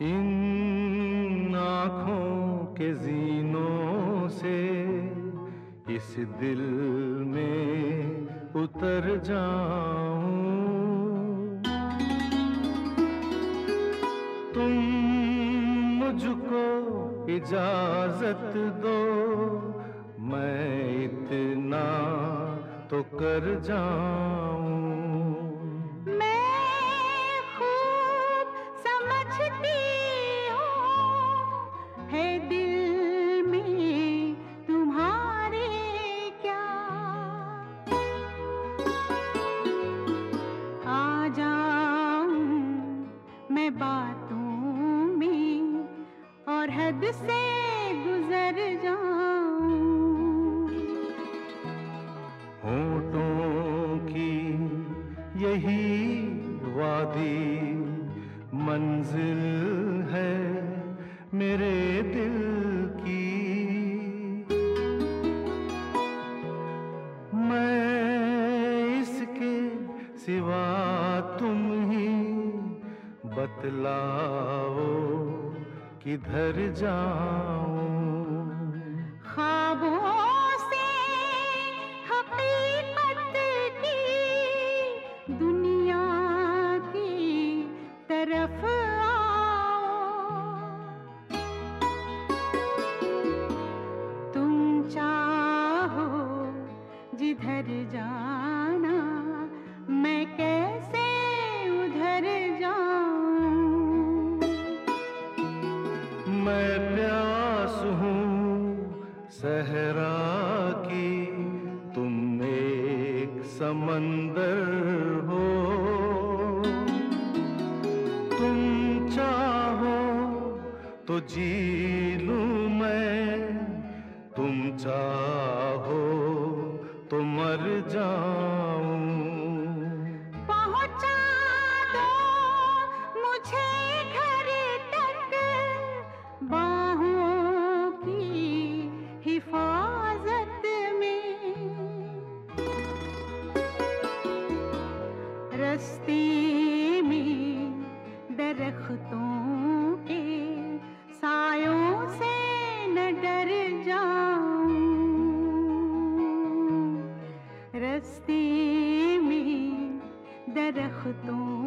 इन आँखों के जीनों से इस दिल में उतर जाऊँ। तुम मुझको इजाज़त दो, मैं इतना तो कर जाऊँ। और हद से गुजर जाऊँ। की यही वादी मंजिल है मेरे दिल की। मैं इसके सिवा तुम ही बतलाओ किधर जाऊँ? ख्वाबों से दुनिया की तरफ़ तुम चाहो जिधर जाना मैं कैसे मैं प्यास हूँ, सहरा की तुम एक समंदर हो। तुम चाहो तो जी लूँ मैं, तुम चाहो रस्ते में दरख्तों के सायों से न डर जाऊँ। रस्ते में दरख्तों